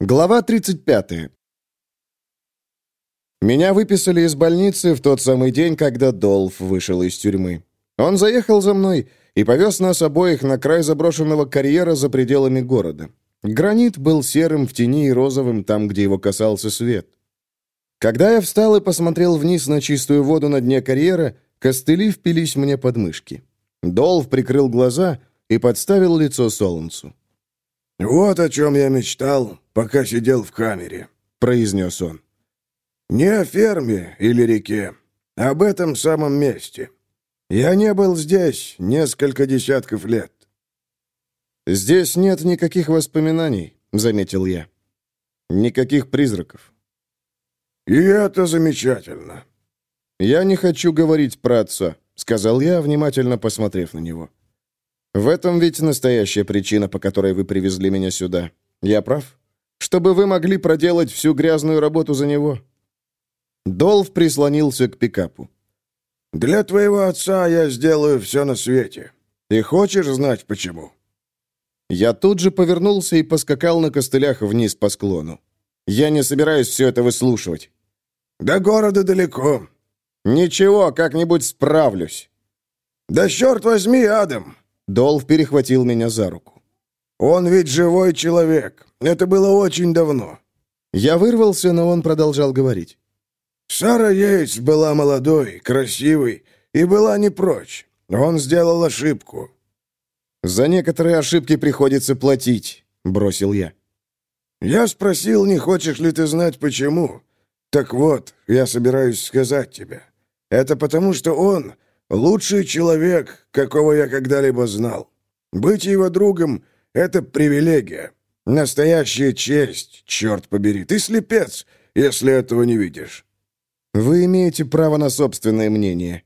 Глава 35. Меня выписали из больницы в тот самый день, когда Долф вышел из тюрьмы. Он заехал за мной и повез нас обоих на край заброшенного карьера за пределами города. Гранит был серым в тени и розовым там, где его касался свет. Когда я встал и посмотрел вниз на чистую воду на дне карьера, костыли впились мне под мышки. Долф прикрыл глаза и подставил лицо солнцу. «Вот о чем я мечтал, пока сидел в камере», — произнес он. «Не о ферме или реке, об этом самом месте. Я не был здесь несколько десятков лет». «Здесь нет никаких воспоминаний», — заметил я. «Никаких призраков». «И это замечательно». «Я не хочу говорить про отца», — сказал я, внимательно посмотрев на него. В этом ведь настоящая причина, по которой вы привезли меня сюда. Я прав? Чтобы вы могли проделать всю грязную работу за него». Долф прислонился к пикапу. «Для твоего отца я сделаю все на свете. Ты хочешь знать, почему?» Я тут же повернулся и поскакал на костылях вниз по склону. Я не собираюсь все это выслушивать. «До города далеко». «Ничего, как-нибудь справлюсь». «Да черт возьми, Адам! Долф перехватил меня за руку. «Он ведь живой человек. Это было очень давно». Я вырвался, но он продолжал говорить. «Сара Йейтс была молодой, красивой и была не прочь. Он сделал ошибку». «За некоторые ошибки приходится платить», — бросил я. «Я спросил, не хочешь ли ты знать, почему. Так вот, я собираюсь сказать тебе. Это потому, что он Лучший человек, какого я когда-либо знал. Быть его другом — это привилегия. Настоящая честь, черт побери. Ты слепец, если этого не видишь. Вы имеете право на собственное мнение.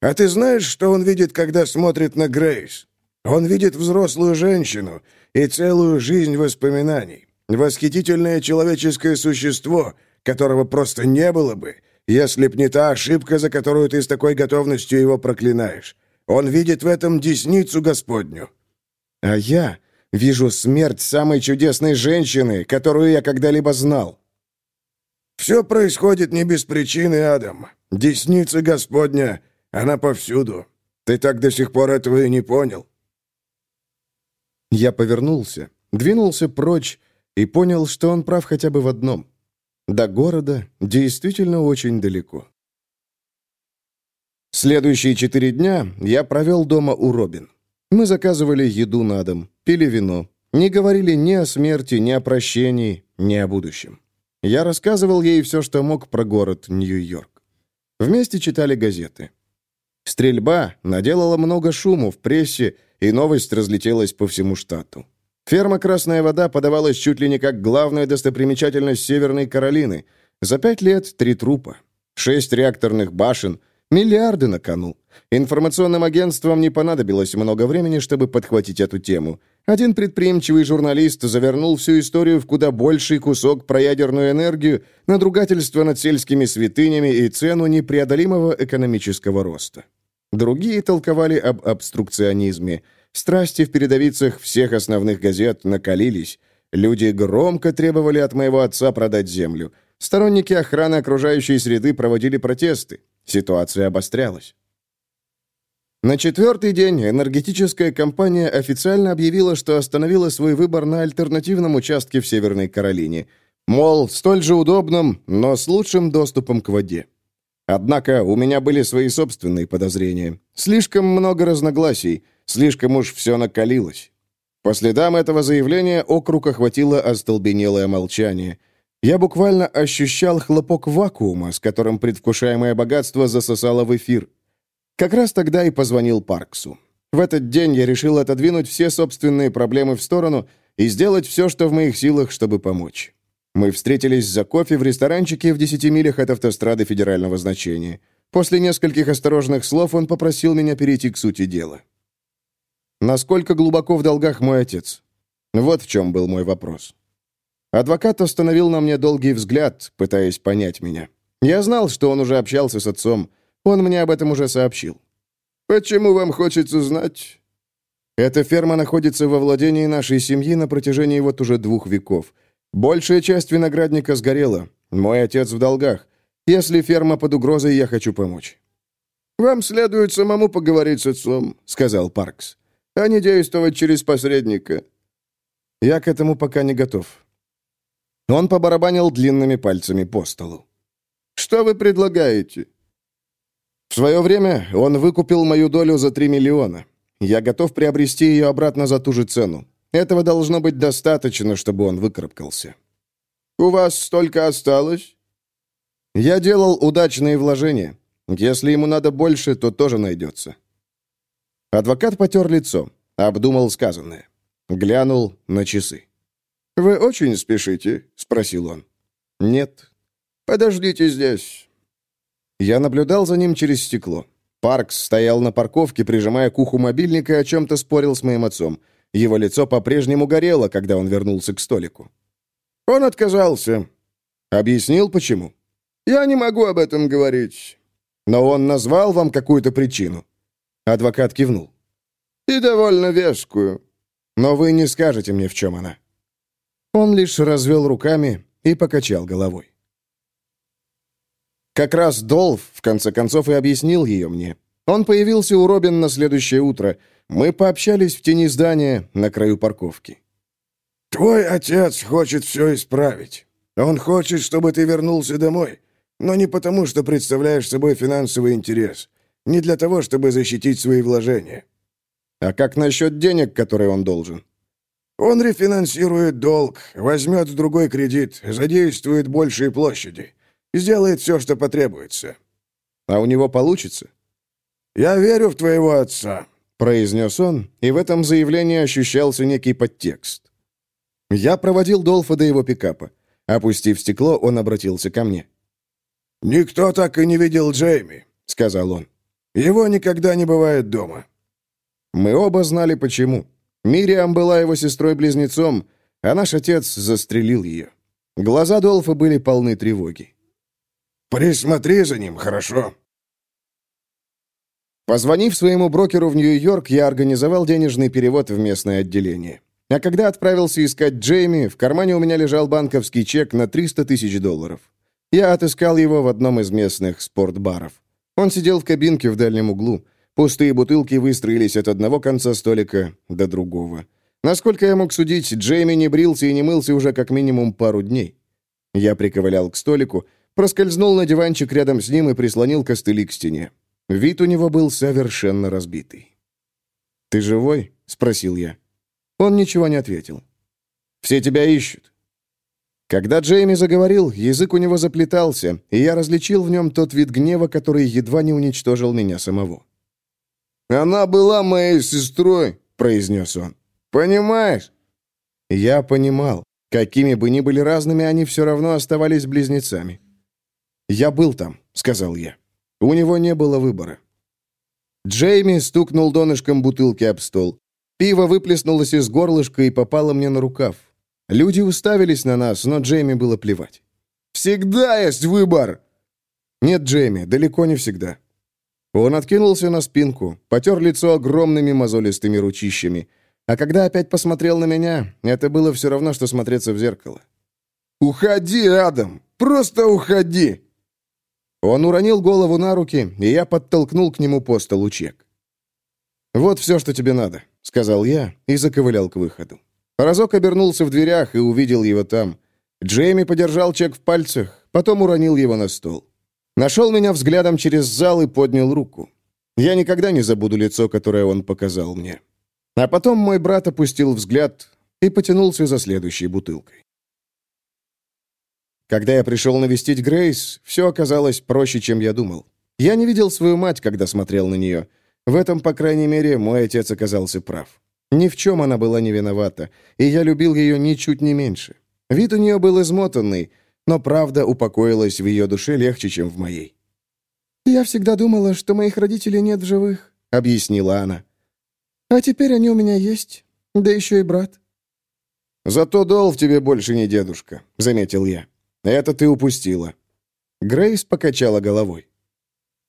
А ты знаешь, что он видит, когда смотрит на Грейс? Он видит взрослую женщину и целую жизнь воспоминаний. Восхитительное человеческое существо, которого просто не было бы, если б не та ошибка, за которую ты с такой готовностью его проклинаешь. Он видит в этом десницу Господню». «А я вижу смерть самой чудесной женщины, которую я когда-либо знал». «Все происходит не без причины, Адам. Десница Господня, она повсюду. Ты так до сих пор этого и не понял». Я повернулся, двинулся прочь и понял, что он прав хотя бы в одном. До города действительно очень далеко. Следующие четыре дня я провел дома у Робин. Мы заказывали еду на дом, пили вино, не говорили ни о смерти, ни о прощении, ни о будущем. Я рассказывал ей все, что мог про город Нью-Йорк. Вместе читали газеты. Стрельба наделала много шуму в прессе, и новость разлетелась по всему штату. Ферма «Красная вода» подавалась чуть ли не как главная достопримечательность Северной Каролины. За пять лет три трупа, шесть реакторных башен, миллиарды на кону. Информационным агентствам не понадобилось много времени, чтобы подхватить эту тему. Один предприимчивый журналист завернул всю историю в куда больший кусок про ядерную энергию, надругательство над сельскими святынями и цену непреодолимого экономического роста. Другие толковали об обструкционизме – Страсти в передовицах всех основных газет накалились. Люди громко требовали от моего отца продать землю. Сторонники охраны окружающей среды проводили протесты. Ситуация обострялась. На четвертый день энергетическая компания официально объявила, что остановила свой выбор на альтернативном участке в Северной Каролине. Мол, столь же удобном, но с лучшим доступом к воде. Однако у меня были свои собственные подозрения. Слишком много разногласий, слишком уж все накалилось. По следам этого заявления округ охватило остолбенелое молчание. Я буквально ощущал хлопок вакуума, с которым предвкушаемое богатство засосало в эфир. Как раз тогда и позвонил Парксу. В этот день я решил отодвинуть все собственные проблемы в сторону и сделать все, что в моих силах, чтобы помочь. Мы встретились за кофе в ресторанчике в 10 милях от автострады федерального значения. После нескольких осторожных слов он попросил меня перейти к сути дела. Насколько глубоко в долгах мой отец? Вот в чем был мой вопрос. Адвокат остановил на мне долгий взгляд, пытаясь понять меня. Я знал, что он уже общался с отцом. Он мне об этом уже сообщил. «Почему вам хочется знать?» «Эта ферма находится во владении нашей семьи на протяжении вот уже двух веков. Большая часть виноградника сгорела. Мой отец в долгах. Если ферма под угрозой, я хочу помочь». «Вам следует самому поговорить с отцом», — сказал Паркс, «а не действовать через посредника». «Я к этому пока не готов». Он побарабанил длинными пальцами по столу. «Что вы предлагаете?» В свое время он выкупил мою долю за 3 миллиона. Я готов приобрести ее обратно за ту же цену. Этого должно быть достаточно, чтобы он выкарабкался. «У вас столько осталось?» «Я делал удачные вложения. Если ему надо больше, то тоже найдется». Адвокат потер лицо, обдумал сказанное. Глянул на часы. «Вы очень спешите?» — спросил он. «Нет». «Подождите здесь. Я наблюдал за ним через стекло. Паркс стоял на парковке, прижимая к уху мобильника и о чем-то спорил с моим отцом. Его лицо по-прежнему горело, когда он вернулся к столику. «Он отказался». «Объяснил, почему?» «Я не могу об этом говорить». «Но он назвал вам какую-то причину?» Адвокат кивнул. «И довольно вескую». «Но вы не скажете мне, в чем она». Он лишь развел руками и покачал головой. Как раз Долф, в конце концов, и объяснил ее мне. Он появился у Робин на следующее утро. Мы пообщались в тени здания на краю парковки. «Твой отец хочет все исправить. Он хочет, чтобы ты вернулся домой. Но не потому, что представляешь собой финансовый интерес. Не для того, чтобы защитить свои вложения». «А как насчет денег, которые он должен?» «Он рефинансирует долг, возьмет другой кредит, задействует большие площади. Сделает все, что потребуется». «А у него получится?» «Я верю в твоего отца», — произнес он, и в этом заявлении ощущался некий подтекст. Я проводил Долфа до его пикапа. Опустив стекло, он обратился ко мне. «Никто так и не видел Джейми», — сказал он. «Его никогда не бывает дома». Мы оба знали, почему. Мириам была его сестрой-близнецом, а наш отец застрелил ее. Глаза Долфа были полны тревоги. Присмотри за ним, хорошо?» Позвонив своему брокеру в Нью-Йорк, я организовал денежный перевод в местное отделение. А когда отправился искать Джейми, в кармане у меня лежал банковский чек на 300 тысяч долларов. Я отыскал его в одном из местных спортбаров. Он сидел в кабинке в дальнем углу. Пустые бутылки выстроились от одного конца столика до другого. Насколько я мог судить, Джейми не брился и не мылся уже как минимум пару дней. Я приковылял к столику, проскользнул на диванчик рядом с ним и прислонил костыли к стене. Вид у него был совершенно разбитый. «Ты живой?» — спросил я. Он ничего не ответил. «Все тебя ищут». Когда Джейми заговорил, язык у него заплетался, и я различил в нем тот вид гнева, который едва не уничтожил меня самого. «Она была моей сестрой», — произнес он. «Понимаешь?» Я понимал. Какими бы ни были разными, они все равно оставались близнецами. «Я был там», — сказал я. У него не было выбора. Джейми стукнул донышком бутылки об стол. Пиво выплеснулось из горлышка и попало мне на рукав. Люди уставились на нас, но Джейми было плевать. «Всегда есть выбор!» «Нет, Джейми, далеко не всегда». Он откинулся на спинку, потер лицо огромными мозолистыми ручищами. А когда опять посмотрел на меня, это было все равно, что смотреться в зеркало. «Уходи, Адам! Просто уходи!» Он уронил голову на руки, и я подтолкнул к нему по столу чек. «Вот все, что тебе надо», — сказал я и заковылял к выходу. Разок обернулся в дверях и увидел его там. Джейми подержал чек в пальцах, потом уронил его на стол. Нашел меня взглядом через зал и поднял руку. Я никогда не забуду лицо, которое он показал мне. А потом мой брат опустил взгляд и потянулся за следующей бутылкой. Когда я пришел навестить Грейс, все оказалось проще, чем я думал. Я не видел свою мать, когда смотрел на нее. В этом, по крайней мере, мой отец оказался прав. Ни в чем она была не виновата, и я любил ее ничуть не меньше. Вид у нее был измотанный, но правда упокоилась в ее душе легче, чем в моей. «Я всегда думала, что моих родителей нет в живых», — объяснила она. «А теперь они у меня есть, да еще и брат». «Зато Дол в тебе больше не дедушка», — заметил я. Это ты упустила». Грейс покачала головой.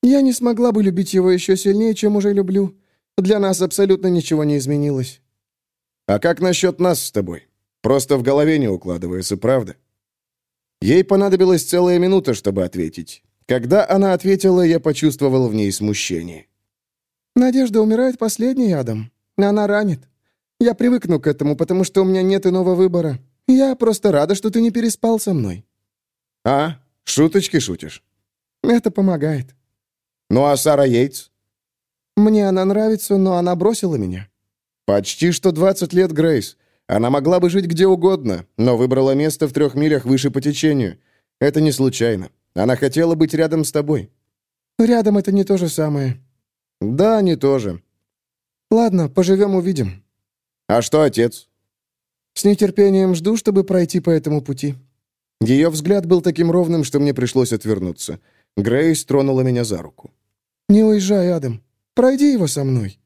«Я не смогла бы любить его еще сильнее, чем уже люблю. Для нас абсолютно ничего не изменилось». «А как насчет нас с тобой? Просто в голове не укладывается, правда?» Ей понадобилась целая минута, чтобы ответить. Когда она ответила, я почувствовал в ней смущение. «Надежда умирает последней, Адам. Она ранит. Я привыкну к этому, потому что у меня нет иного выбора. Я просто рада, что ты не переспал со мной». «А, шуточки шутишь?» «Это помогает». «Ну а Сара Йейтс?» «Мне она нравится, но она бросила меня». «Почти что 20 лет, Грейс. Она могла бы жить где угодно, но выбрала место в трех милях выше по течению. Это не случайно. Она хотела быть рядом с тобой». «Рядом это не то же самое». «Да, не то же». «Ладно, поживем-увидим». «А что отец?» «С нетерпением жду, чтобы пройти по этому пути». Ее взгляд был таким ровным, что мне пришлось отвернуться. Грейс тронула меня за руку. «Не уезжай, Адам. Пройди его со мной».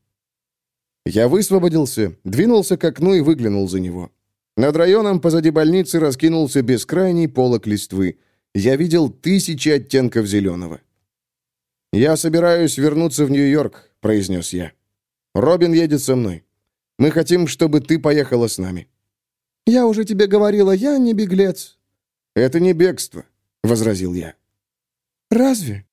Я высвободился, двинулся к окну и выглянул за него. Над районом позади больницы раскинулся бескрайний полок листвы. Я видел тысячи оттенков зеленого. «Я собираюсь вернуться в Нью-Йорк», — произнес я. «Робин едет со мной. Мы хотим, чтобы ты поехала с нами». «Я уже тебе говорила, я не беглец». «Это не бегство», — возразил я. «Разве?»